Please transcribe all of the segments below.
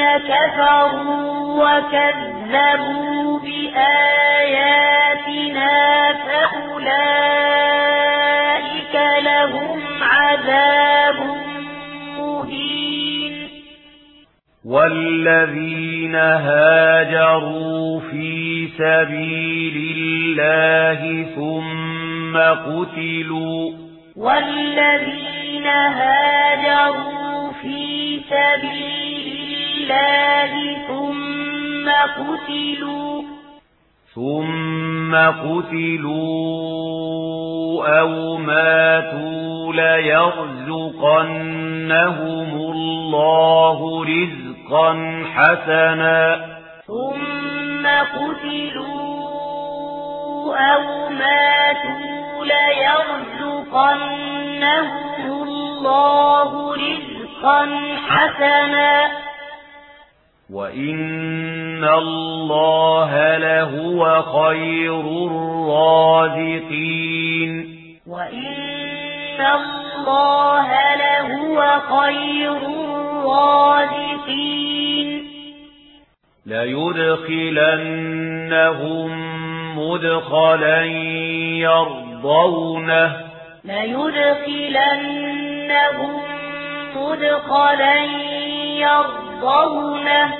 الذين كفروا وكذبوا بآياتنا فأولئك لهم عذاب مهين. والذين هاجروا في سبيل الله ثم قتلوا. والذين هاجروا في سبيل الله ثم قتلوا. ثم قتلوا أو ماتوا ليرزقنهم الله رزقا حسنا. ثم قتلوا أو ماتوا ليرزقنهم الله رزقا حسنا. وَإِنَّ اللَّهَ لَهُوَ خَيْرُ الرَّازِقِينَ وَإِنَّ اللَّهَ لَهُوَ خَيْرُ الرَّازِقِينَ لَيُدْخِلَنَّهُمْ مُدْخَلًا يَرْضَوْنَهُ لَيُدْخِلَنَّهُمْ مُدْخَلًا يَرْضَوْنَهُ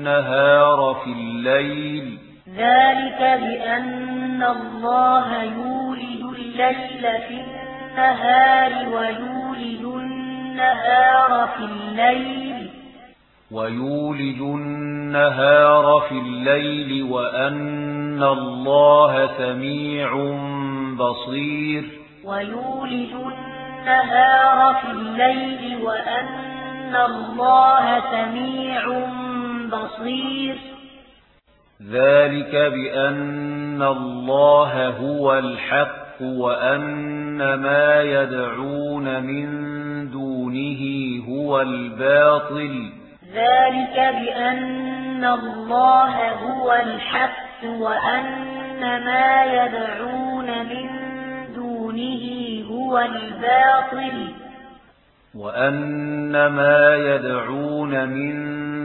النهار في الليل. ذلك بأن الله يولد الليل في النهار ويولد النهار في الليل. ويولد النهار في الليل وأن الله سميع بصير. ويولد النهار في الليل وأن الله سميع بصير بصير ذلك بأن الله هو الحق وأن ما يدعون من دونه هو الباطل. ذلك بأن الله هو الحق وأن ما يدعون من دونه هو الباطل. وأن ما يدعون من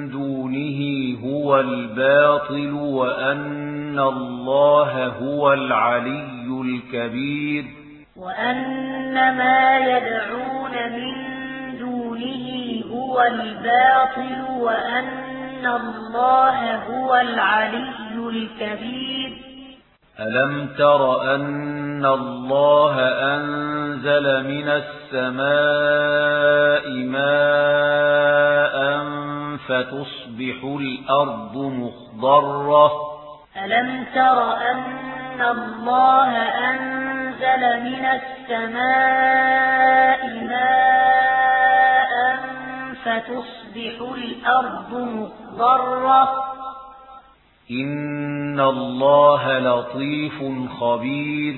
دونه هو الباطل وأن الله هو العلي الكبير وأن ما يدعون من دونه هو الباطل وأن الله هو العلي الكبير ألم تر أن الله أنزل من السماء ماء فتصبح الأرض مخضرة. ألم تر أن الله أنزل من السماء ماء فتصبح الأرض مخضرة؟ إن الله لطيف خبير.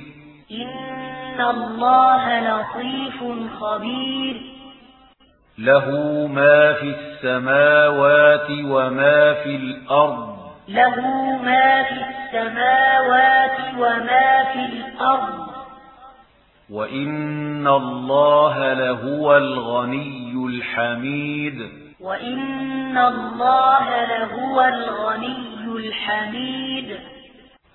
إن الله لطيف خبير. له ما في السماوات وما في الأرض. له ما في السماوات وما في الأرض. وإن الله لهو الغني الحميد. وإن الله لهو الغني الحميد.